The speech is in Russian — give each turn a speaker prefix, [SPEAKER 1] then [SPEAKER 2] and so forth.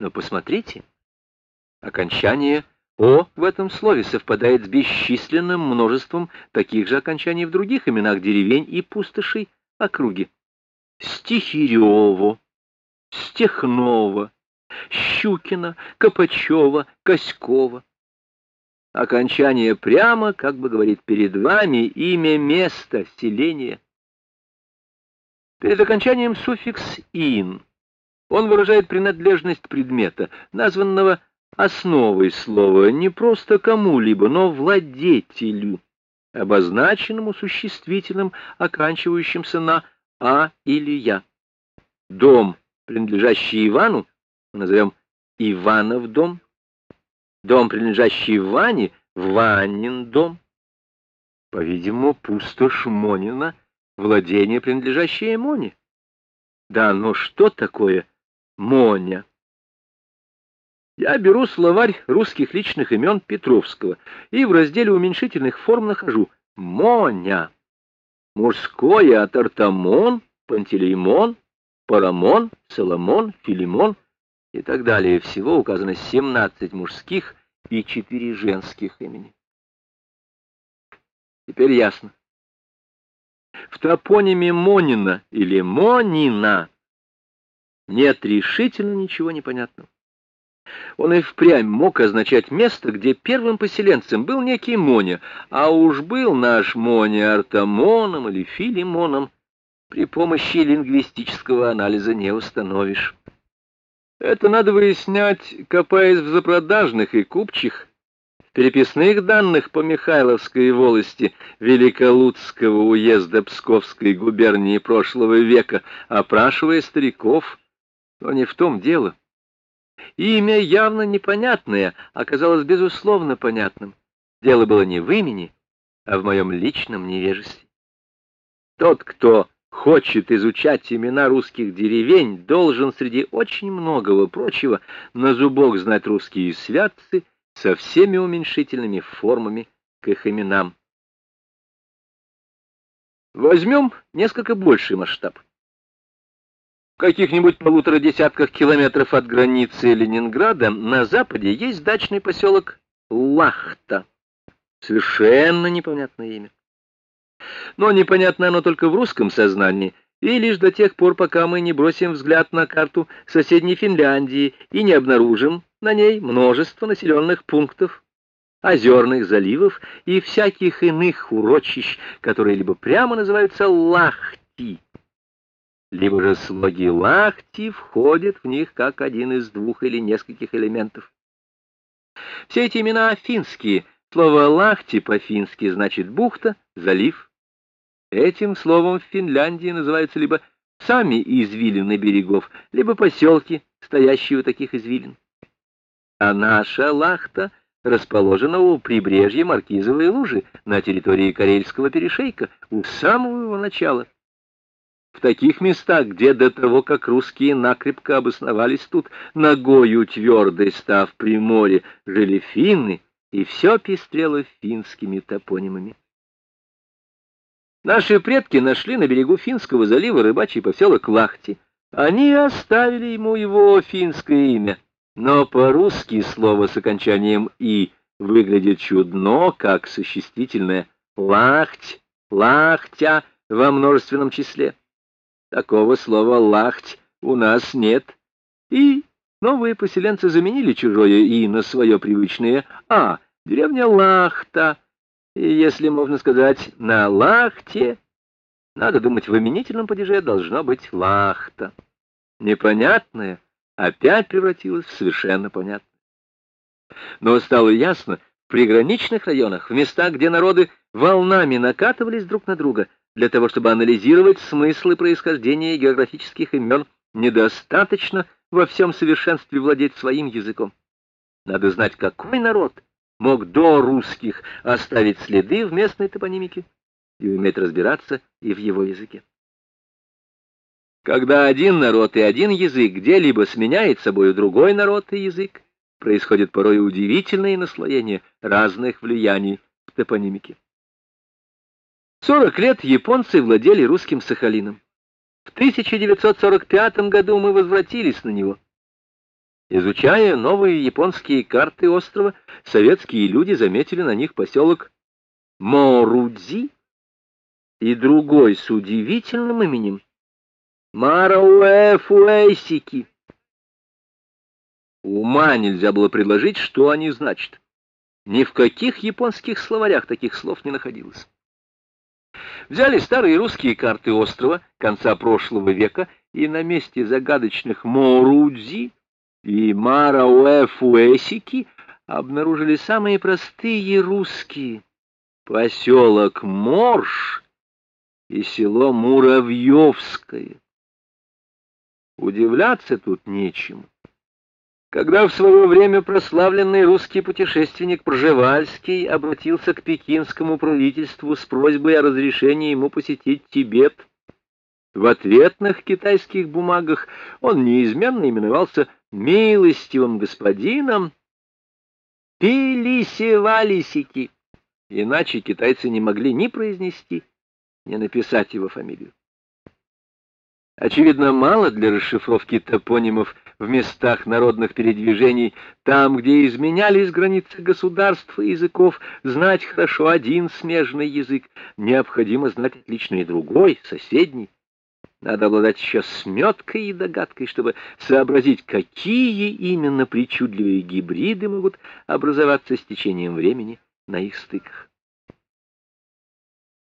[SPEAKER 1] Но посмотрите, окончание «о» в этом слове совпадает с бесчисленным множеством таких же окончаний в других именах деревень и пустошей округи. Стихирево, Стехново, Щукина, Копачева, Коськова. Окончание прямо, как бы говорит, перед вами имя места, селения. Перед окончанием суффикс «ин». Он выражает принадлежность предмета, названного основой слова, не просто кому-либо, но владетелю, обозначенному существительным, оканчивающимся на «а» или «я». Дом, принадлежащий Ивану, назовем Иванов дом, Дом, принадлежащий Ване, Ванин дом. По-видимому, пустошь Монина, владение, принадлежащее Моне. Да, но что такое Моня? Я беру словарь русских личных имен Петровского и в разделе уменьшительных форм нахожу Моня. Мужское от Артамон, Пантелеймон, Парамон, Соломон, Филимон и так далее. Всего указано 17 мужских и 4 женских имени. Теперь ясно. В топониме Монина или Монина нет решительно ничего непонятного. Он и впрямь мог означать место, где первым поселенцем был некий Моня, а уж был наш Моня Артамоном или Филимоном, при помощи лингвистического анализа не установишь. Это надо выяснять, копаясь в запродажных и купчих, в переписных данных по Михайловской волости Великолудского уезда Псковской губернии прошлого века, опрашивая стариков. Но не в том дело. Имя явно непонятное оказалось безусловно понятным. Дело было не в имени, а в моем личном невежестве. Тот, кто хочет изучать имена русских деревень, должен среди очень многого прочего на зубок знать русские святцы со всеми уменьшительными формами к их именам. Возьмем несколько больший масштаб. Каких-нибудь полутора десятках километров от границы Ленинграда на западе есть дачный поселок Лахта. Совершенно непонятное имя. Но непонятно оно только в русском сознании, и лишь до тех пор, пока мы не бросим взгляд на карту соседней Финляндии и не обнаружим на ней множество населенных пунктов, озерных заливов и всяких иных урочищ, которые либо прямо называются лахти, либо же слоги лахти входят в них как один из двух или нескольких элементов. Все эти имена финские. Слово «лахти» по-фински значит «бухта», «залив», Этим словом в Финляндии называются либо сами извилины берегов, либо поселки, стоящие у таких извилин. А наша лахта расположена у прибрежья Маркизовой лужи на территории Карельского перешейка, у самого его начала. В таких местах, где до того, как русские накрепко обосновались тут, ногою твердой став при море, жили финны, и все пестрело финскими топонимами. Наши предки нашли на берегу Финского залива рыбачий поселок Лахти. Они оставили ему его финское имя, но по-русски слово с окончанием «и» выглядит чудно, как существительное «лахть», «лахтя» во множественном числе. Такого слова «лахть» у нас нет. И новые поселенцы заменили чужое «и» на свое привычное «а». Деревня Лахта — и, если можно сказать, на лахте, надо думать, в именительном падеже должно быть лахта. Непонятное опять превратилось в совершенно понятное. Но стало ясно, в приграничных районах, в местах, где народы волнами накатывались друг на друга, для того, чтобы анализировать смыслы происхождения географических имен, недостаточно во всем совершенстве владеть своим языком. Надо знать, какой народ мог до русских оставить следы в местной топонимике и уметь разбираться и в его языке. Когда один народ и один язык где-либо сменяет собой другой народ и язык, происходит порой удивительное наслоение разных влияний в топонимике. Сорок лет японцы владели русским Сахалином. В 1945 году мы возвратились на него. Изучая новые японские карты острова, советские люди заметили на них поселок Морудзи и другой с удивительным именем Марауэфуэсики. Ума нельзя было предложить, что они значат. Ни в каких японских словарях таких слов не находилось. Взяли старые русские карты острова конца прошлого века и на месте загадочных Морудзи и Марауэфуэсики обнаружили самые простые русские. Поселок Морж и село Муравьевское. Удивляться тут нечему. Когда в свое время прославленный русский путешественник Пржевальский обратился к пекинскому правительству с просьбой о разрешении ему посетить Тибет, в ответных китайских бумагах он неизменно именовался «милостивым господином Пилисевалисики». Иначе китайцы не могли ни произнести, ни написать его фамилию. Очевидно, мало для расшифровки топонимов в местах народных передвижений, там, где изменялись границы государств и языков, знать хорошо один смежный язык, необходимо знать отлично и другой, соседний. Надо обладать еще сметкой и догадкой, чтобы сообразить, какие именно причудливые гибриды могут образоваться с течением времени на их стыках.